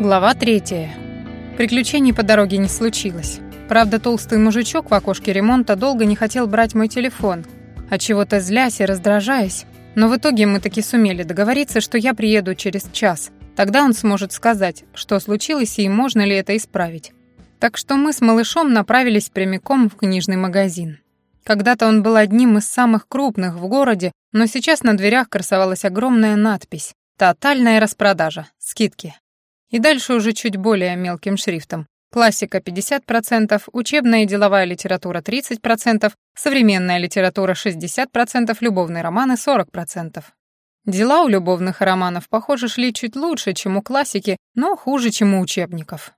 Глава третья. Приключений по дороге не случилось. Правда, толстый мужичок в окошке ремонта долго не хотел брать мой телефон, от чего то злясь и раздражаясь, но в итоге мы таки сумели договориться, что я приеду через час. Тогда он сможет сказать, что случилось и можно ли это исправить. Так что мы с малышом направились прямиком в книжный магазин. Когда-то он был одним из самых крупных в городе, но сейчас на дверях красовалась огромная надпись «Тотальная распродажа. Скидки». И дальше уже чуть более мелким шрифтом. Классика 50%, учебная и деловая литература 30%, современная литература 60%, любовные романы 40%. Дела у любовных романов, похоже, шли чуть лучше, чем у классики, но хуже, чем у учебников.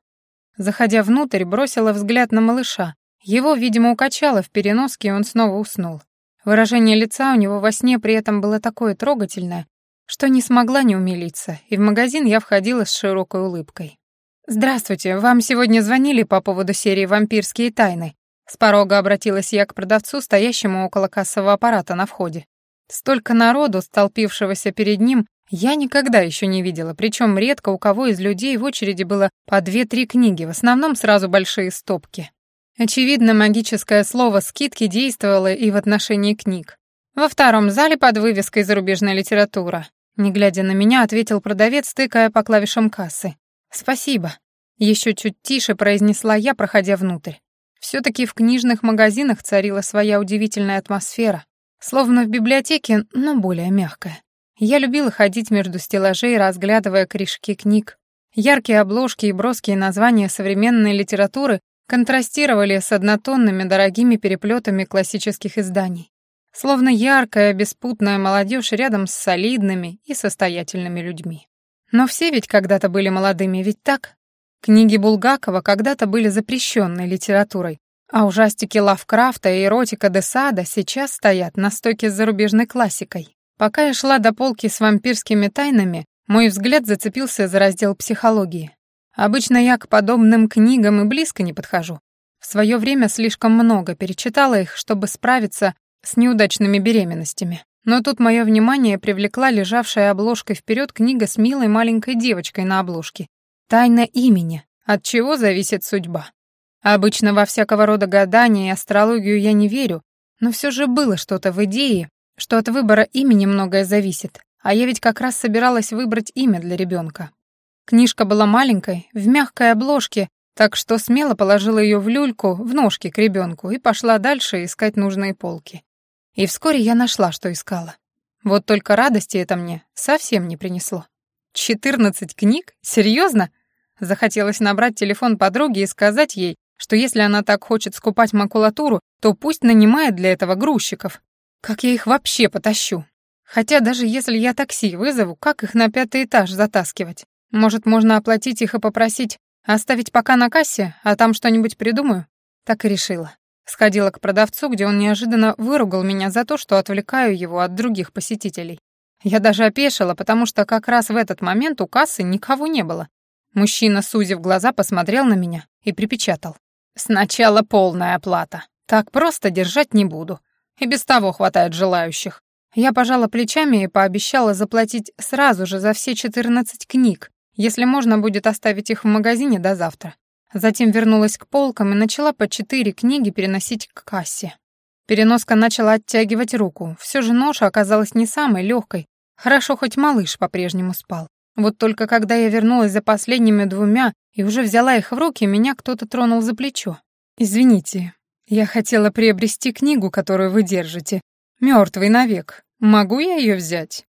Заходя внутрь, бросила взгляд на малыша. Его, видимо, укачало в переноске, и он снова уснул. Выражение лица у него во сне при этом было такое трогательное, что не смогла не умилиться, и в магазин я входила с широкой улыбкой. «Здравствуйте, вам сегодня звонили по поводу серии «Вампирские тайны». С порога обратилась я к продавцу, стоящему около кассового аппарата на входе. Столько народу, столпившегося перед ним, я никогда еще не видела, причем редко у кого из людей в очереди было по две-три книги, в основном сразу большие стопки. Очевидно, магическое слово «скидки» действовало и в отношении книг. Во втором зале под вывеской «Зарубежная литература». Не глядя на меня, ответил продавец, тыкая по клавишам кассы. «Спасибо», — еще чуть тише произнесла я, проходя внутрь. все таки в книжных магазинах царила своя удивительная атмосфера, словно в библиотеке, но более мягкая. Я любила ходить между стеллажей, разглядывая корешки книг. Яркие обложки и броские названия современной литературы контрастировали с однотонными дорогими переплетами классических изданий. Словно яркая, беспутная молодежь рядом с солидными и состоятельными людьми. Но все ведь когда-то были молодыми, ведь так? Книги Булгакова когда-то были запрещенной литературой, а ужастики Лавкрафта и эротика Десада сейчас стоят на стойке с зарубежной классикой. Пока я шла до полки с вампирскими тайнами, мой взгляд зацепился за раздел психологии. Обычно я к подобным книгам и близко не подхожу. В свое время слишком много перечитала их, чтобы справиться с неудачными беременностями. Но тут мое внимание привлекла лежавшая обложкой вперед книга с милой маленькой девочкой на обложке. «Тайна имени. От чего зависит судьба». Обычно во всякого рода гадания и астрологию я не верю, но все же было что-то в идее, что от выбора имени многое зависит, а я ведь как раз собиралась выбрать имя для ребенка. Книжка была маленькой, в мягкой обложке, так что смело положила ее в люльку, в ножки к ребенку и пошла дальше искать нужные полки. И вскоре я нашла, что искала. Вот только радости это мне совсем не принесло. «Четырнадцать книг? Серьезно?» Захотелось набрать телефон подруги и сказать ей, что если она так хочет скупать макулатуру, то пусть нанимает для этого грузчиков. Как я их вообще потащу? Хотя даже если я такси вызову, как их на пятый этаж затаскивать? Может, можно оплатить их и попросить оставить пока на кассе, а там что-нибудь придумаю? Так и решила. Сходила к продавцу, где он неожиданно выругал меня за то, что отвлекаю его от других посетителей. Я даже опешила, потому что как раз в этот момент у кассы никого не было. Мужчина, сузив глаза, посмотрел на меня и припечатал. «Сначала полная оплата. Так просто держать не буду. И без того хватает желающих». Я пожала плечами и пообещала заплатить сразу же за все 14 книг, если можно будет оставить их в магазине до завтра. Затем вернулась к полкам и начала по четыре книги переносить к кассе. Переноска начала оттягивать руку. Все же ноша оказалась не самой легкой. Хорошо, хоть малыш по-прежнему спал. Вот только когда я вернулась за последними двумя и уже взяла их в руки, меня кто-то тронул за плечо. «Извините, я хотела приобрести книгу, которую вы держите. Мертвый навек. Могу я ее взять?»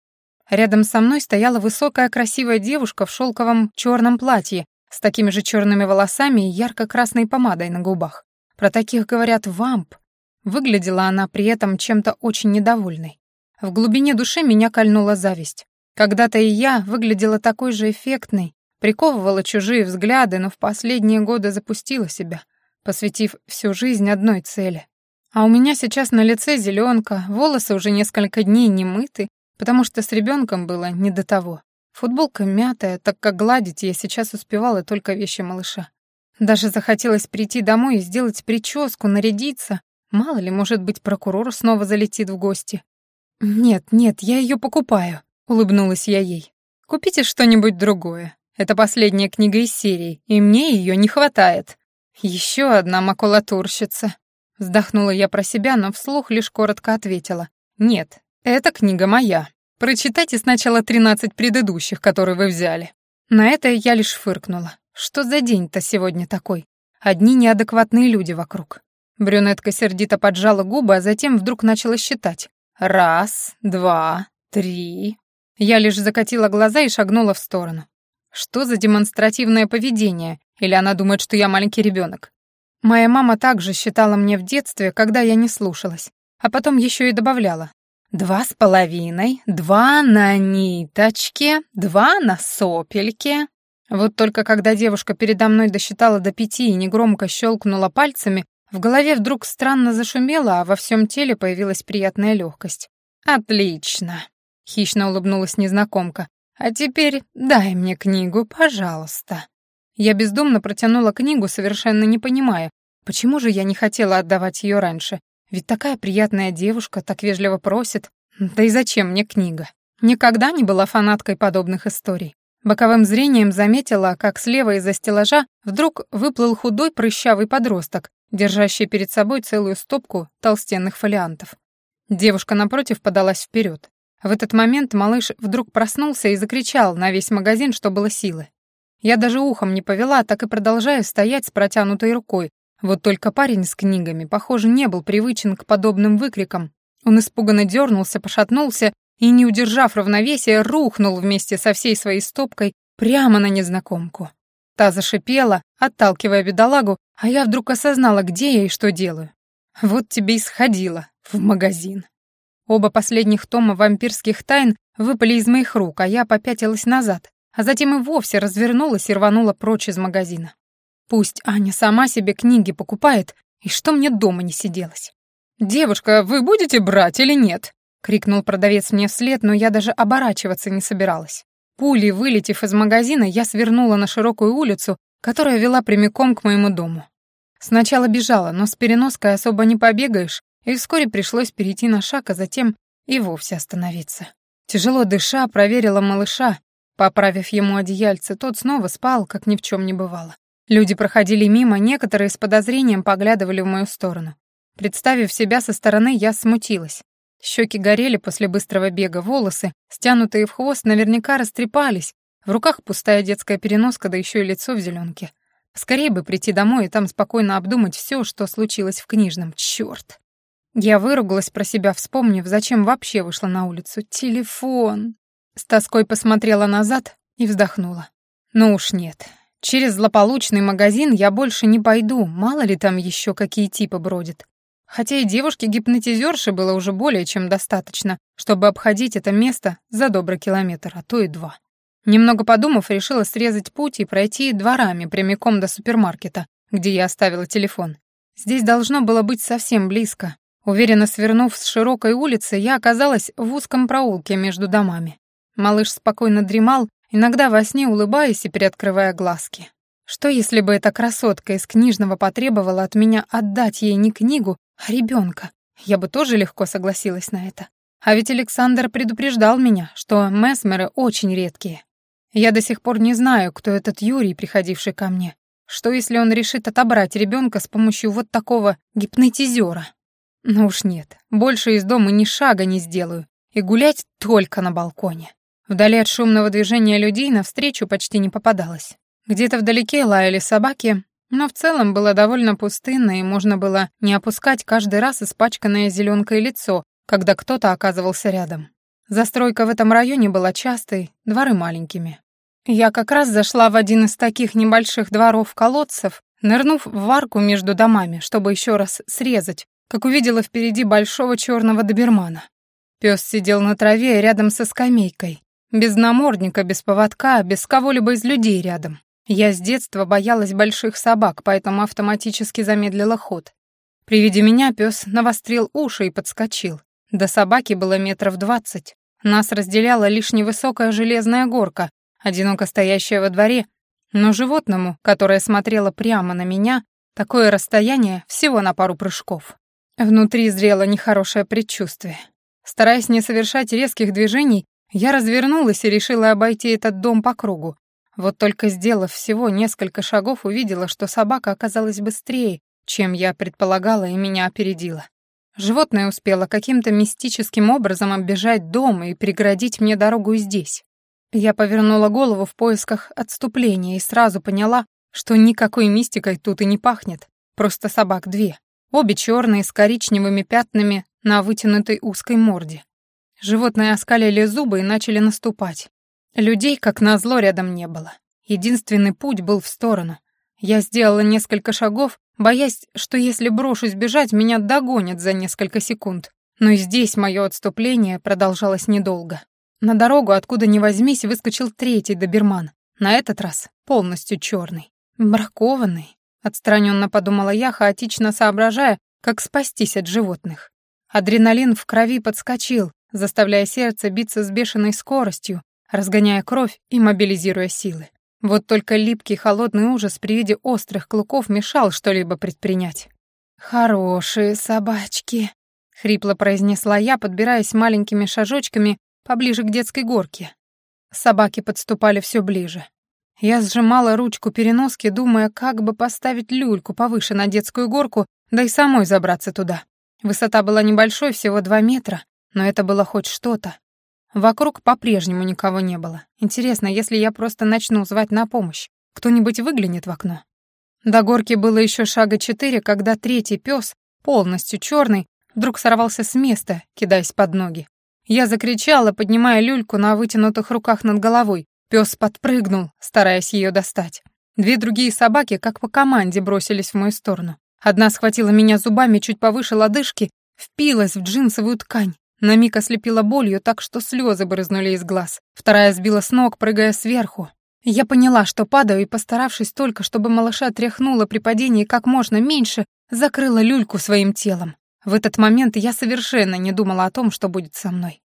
Рядом со мной стояла высокая красивая девушка в шелковом черном платье с такими же черными волосами и ярко-красной помадой на губах. Про таких говорят «вамп». Выглядела она при этом чем-то очень недовольной. В глубине души меня кольнула зависть. Когда-то и я выглядела такой же эффектной, приковывала чужие взгляды, но в последние годы запустила себя, посвятив всю жизнь одной цели. А у меня сейчас на лице зеленка, волосы уже несколько дней не мыты, потому что с ребенком было не до того. Футболка мятая, так как гладить я сейчас успевала только вещи малыша. Даже захотелось прийти домой и сделать прическу, нарядиться. Мало ли, может быть, прокурор снова залетит в гости. «Нет, нет, я ее покупаю», — улыбнулась я ей. «Купите что-нибудь другое. Это последняя книга из серии, и мне ее не хватает. Еще одна макулатурщица. Вздохнула я про себя, но вслух лишь коротко ответила. Нет, эта книга моя. Прочитайте сначала 13 предыдущих, которые вы взяли. На это я лишь фыркнула. Что за день-то сегодня такой? Одни неадекватные люди вокруг. Брюнетка сердито поджала губы, а затем вдруг начала считать. Раз, два, три. Я лишь закатила глаза и шагнула в сторону. Что за демонстративное поведение? Или она думает, что я маленький ребенок? Моя мама также считала мне в детстве, когда я не слушалась. А потом еще и добавляла. Два с половиной, два на ниточке, два на сопельке. Вот только когда девушка передо мной досчитала до пяти и негромко щелкнула пальцами, в голове вдруг странно зашумело, а во всем теле появилась приятная легкость. «Отлично!» — хищно улыбнулась незнакомка. «А теперь дай мне книгу, пожалуйста». Я бездумно протянула книгу, совершенно не понимая, почему же я не хотела отдавать ее раньше. Ведь такая приятная девушка так вежливо просит. Да и зачем мне книга? Никогда не была фанаткой подобных историй. Боковым зрением заметила, как слева из-за стеллажа вдруг выплыл худой прыщавый подросток, держащий перед собой целую стопку толстенных фолиантов. Девушка напротив подалась вперед. В этот момент малыш вдруг проснулся и закричал на весь магазин, что было силы. Я даже ухом не повела, так и продолжая стоять с протянутой рукой. Вот только парень с книгами, похоже, не был привычен к подобным выкрикам. Он испуганно дернулся, пошатнулся и, не удержав равновесия, рухнул вместе со всей своей стопкой прямо на незнакомку. Та зашипела, отталкивая бедолагу, а я вдруг осознала, где я и что делаю. Вот тебе и сходила в магазин. Оба последних тома вампирских тайн выпали из моих рук, а я попятилась назад, а затем и вовсе развернулась и рванула прочь из магазина. Пусть Аня сама себе книги покупает, и что мне дома не сиделось. «Девушка, вы будете брать или нет?» — крикнул продавец мне вслед, но я даже оборачиваться не собиралась. Пулей вылетев из магазина, я свернула на широкую улицу, которая вела прямиком к моему дому. Сначала бежала, но с переноской особо не побегаешь, и вскоре пришлось перейти на шаг, а затем и вовсе остановиться. Тяжело дыша, проверила малыша. Поправив ему одеяльце, тот снова спал, как ни в чем не бывало. Люди проходили мимо, некоторые с подозрением поглядывали в мою сторону. Представив себя со стороны, я смутилась. Щеки горели после быстрого бега, волосы, стянутые в хвост, наверняка растрепались. В руках пустая детская переноска, да еще и лицо в зеленке. Скорее бы прийти домой и там спокойно обдумать все, что случилось в книжном. Черт! Я выругалась про себя, вспомнив, зачем вообще вышла на улицу. Телефон! С тоской посмотрела назад и вздохнула. Ну уж нет. Через злополучный магазин я больше не пойду, мало ли там еще какие типы бродят. Хотя и девушки-гипнотизерши было уже более чем достаточно, чтобы обходить это место за добрый километр, а то и два. Немного подумав, решила срезать путь и пройти дворами прямиком до супермаркета, где я оставила телефон. Здесь должно было быть совсем близко. Уверенно свернув с широкой улицы, я оказалась в узком проулке между домами. Малыш спокойно дремал, иногда во сне улыбаясь и приоткрывая глазки. Что если бы эта красотка из книжного потребовала от меня отдать ей не книгу, а ребенка? Я бы тоже легко согласилась на это. А ведь Александр предупреждал меня, что месмеры очень редкие. Я до сих пор не знаю, кто этот Юрий, приходивший ко мне. Что если он решит отобрать ребенка с помощью вот такого гипнотизера? Ну уж нет, больше из дома ни шага не сделаю. И гулять только на балконе. Вдали от шумного движения людей навстречу почти не попадалось. Где-то вдалеке лаяли собаки, но в целом было довольно пустынно, и можно было не опускать каждый раз испачканное зеленкой лицо, когда кто-то оказывался рядом. Застройка в этом районе была частой, дворы маленькими. Я как раз зашла в один из таких небольших дворов-колодцев, нырнув в арку между домами, чтобы еще раз срезать, как увидела впереди большого черного добермана. Пес сидел на траве рядом со скамейкой, без намордника, без поводка, без кого-либо из людей рядом. Я с детства боялась больших собак, поэтому автоматически замедлила ход. При виде меня пес навострил уши и подскочил. До собаки было метров двадцать. Нас разделяла лишь невысокая железная горка, одиноко стоящая во дворе, но животному, которое смотрело прямо на меня, такое расстояние всего на пару прыжков. Внутри зрело нехорошее предчувствие. Стараясь не совершать резких движений, я развернулась и решила обойти этот дом по кругу, Вот только сделав всего несколько шагов, увидела, что собака оказалась быстрее, чем я предполагала, и меня опередила. Животное успело каким-то мистическим образом оббежать дом и преградить мне дорогу здесь. Я повернула голову в поисках отступления и сразу поняла, что никакой мистикой тут и не пахнет. Просто собак две. Обе черные с коричневыми пятнами на вытянутой узкой морде. Животные оскалили зубы и начали наступать. Людей, как назло, рядом не было. Единственный путь был в сторону. Я сделала несколько шагов, боясь, что если брошусь бежать, меня догонят за несколько секунд. Но и здесь мое отступление продолжалось недолго. На дорогу, откуда ни возьмись, выскочил третий доберман. На этот раз полностью черный. Бракованный. Отстраненно подумала я, хаотично соображая, как спастись от животных. Адреналин в крови подскочил, заставляя сердце биться с бешеной скоростью, разгоняя кровь и мобилизируя силы. Вот только липкий холодный ужас при виде острых клыков мешал что-либо предпринять. «Хорошие собачки», — хрипло произнесла я, подбираясь маленькими шажочками поближе к детской горке. Собаки подступали все ближе. Я сжимала ручку переноски, думая, как бы поставить люльку повыше на детскую горку, да и самой забраться туда. Высота была небольшой, всего два метра, но это было хоть что-то. Вокруг по-прежнему никого не было. Интересно, если я просто начну звать на помощь, кто-нибудь выглянет в окно? До горки было еще шага четыре, когда третий пес, полностью черный, вдруг сорвался с места, кидаясь под ноги. Я закричала, поднимая люльку на вытянутых руках над головой. Пес подпрыгнул, стараясь ее достать. Две другие собаки, как по команде, бросились в мою сторону. Одна схватила меня зубами чуть повыше лодыжки, впилась в джинсовую ткань. На миг ослепила болью так, что слезы брызнули из глаз. Вторая сбила с ног, прыгая сверху. Я поняла, что падаю, и, постаравшись только, чтобы малыша тряхнула при падении как можно меньше, закрыла люльку своим телом. В этот момент я совершенно не думала о том, что будет со мной.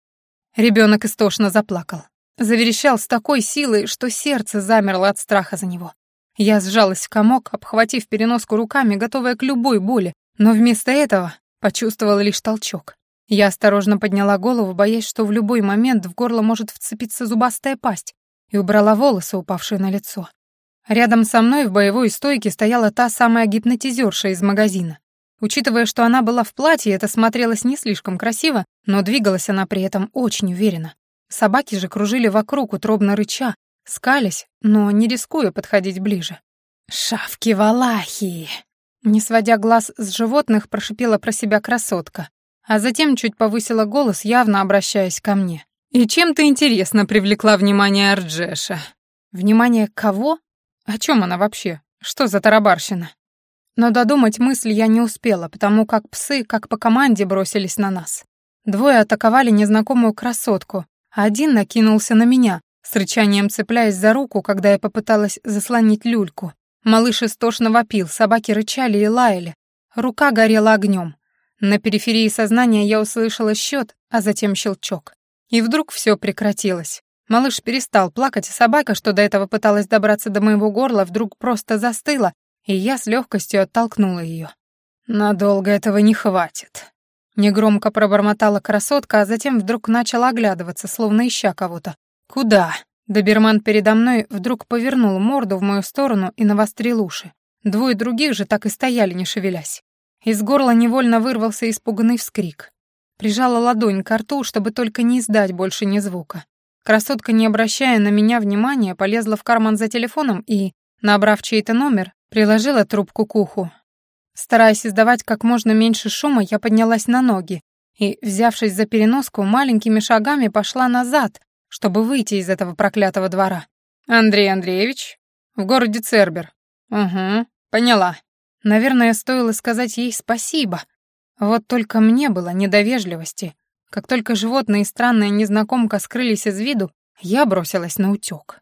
Ребенок истошно заплакал. Заверещал с такой силой, что сердце замерло от страха за него. Я сжалась в комок, обхватив переноску руками, готовая к любой боли, но вместо этого почувствовала лишь толчок. Я осторожно подняла голову, боясь, что в любой момент в горло может вцепиться зубастая пасть, и убрала волосы, упавшие на лицо. Рядом со мной в боевой стойке стояла та самая гипнотизерша из магазина. Учитывая, что она была в платье, это смотрелось не слишком красиво, но двигалась она при этом очень уверенно. Собаки же кружили вокруг, утробно рыча, скались, но не рискуя подходить ближе. «Шавки-валахи!» Не сводя глаз с животных, прошипела про себя красотка, а затем чуть повысила голос, явно обращаясь ко мне. «И чем ты, интересно, привлекла внимание Арджеша?» «Внимание кого? О чем она вообще? Что за тарабарщина?» Но додумать мысль я не успела, потому как псы, как по команде, бросились на нас. Двое атаковали незнакомую красотку, а один накинулся на меня, с рычанием цепляясь за руку, когда я попыталась заслонить люльку. Малыш истошно вопил, собаки рычали и лаяли. Рука горела огнем. На периферии сознания я услышала счет, а затем щелчок. И вдруг все прекратилось. Малыш перестал плакать, а собака, что до этого пыталась добраться до моего горла, вдруг просто застыла, и я с легкостью оттолкнула ее. «Надолго этого не хватит». Негромко пробормотала красотка, а затем вдруг начала оглядываться, словно ища кого-то. «Куда?» Доберман передо мной вдруг повернул морду в мою сторону и навострил уши. Двое других же так и стояли, не шевелясь. Из горла невольно вырвался испуганный вскрик. Прижала ладонь к рту, чтобы только не издать больше ни звука. Красотка, не обращая на меня внимания, полезла в карман за телефоном и, набрав чей-то номер, приложила трубку к уху. Стараясь издавать как можно меньше шума, я поднялась на ноги и, взявшись за переноску, маленькими шагами пошла назад, чтобы выйти из этого проклятого двора. «Андрей Андреевич? В городе Цербер. Угу, поняла. Наверное, стоило сказать ей спасибо. Вот только мне было недовежливости. Как только животные и странная незнакомка скрылись из виду, я бросилась на утёк.